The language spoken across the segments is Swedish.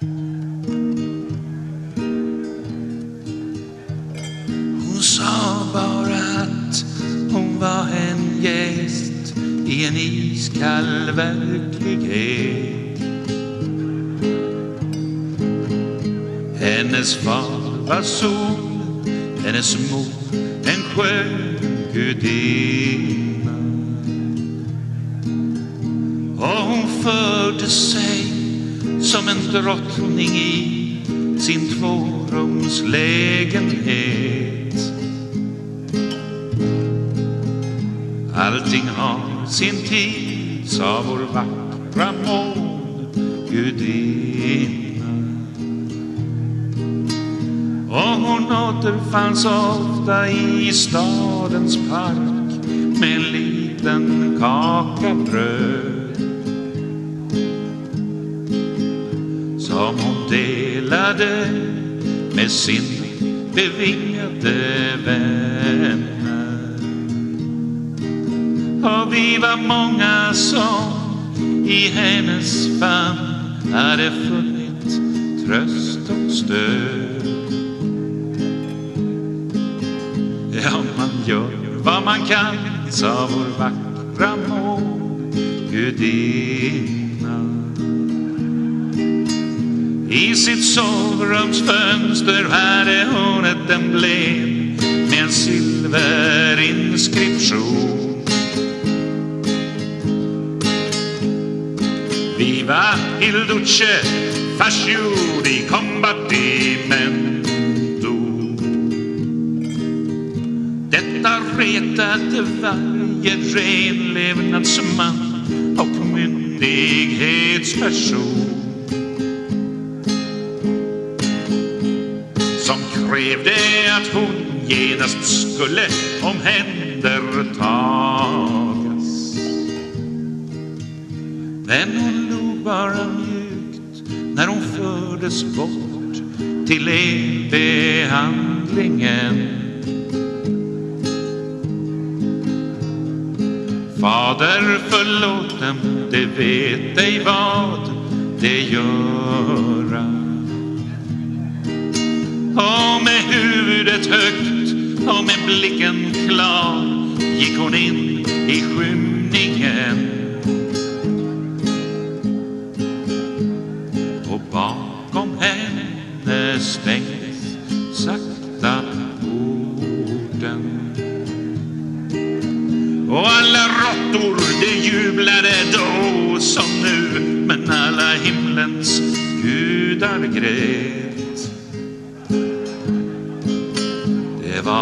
Hon sa bara att hon var en gäst i en iskall verklighet. Hennes far var sol, hennes mor en skön gudinna. Och hon förde sig som en drottning i sin tvårumslägenhet. Allting har sin tid, sa vår vackra mångudinna. Och hon återfanns ofta i stadens park med en liten kaka bröd som hon delade med sin bevingade vänner. Och vi var många som i hennes famn hade funnit tröst och stöd. Ja, man gör vad man kan, sa vår vackra mångudinna. I sitt sovrumsfönster hade hon ett emblem med en silverinskription. Viva il duce fascio di combattimento. Detta retade varje renlevnadsman och myndighetsperson. Krävde att hon genast skulle omhändertagas. Men hon log bara mjukt när hon fördes bort till elbehandlingen. Fader förlåt dem, det vet ej vad det göra. Huvudet högt och med blicken klar gick hon in i skymningen. Och bakom henne stängs sakta porten. Och alla råttor de jublade då som nu men alla himlens gudar grät.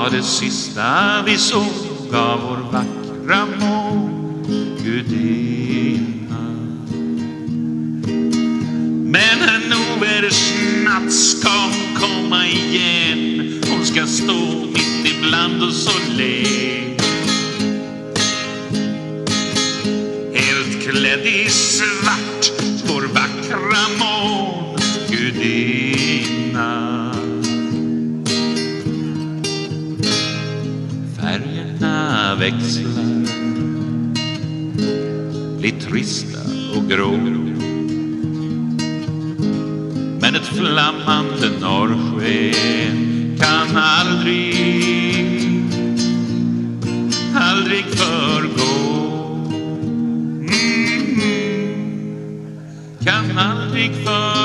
Var det sista vi såg av vår vackra mångudinna. Men en ovädersnatt ska hon komma igen. Hon ska stå mitt ibland oss och le. Helt klädd i svart, växlar, blir trista och grå. Men ett flammande norrsken kan aldrig, aldrig förgå. Mm, mm. kan aldrig förgå.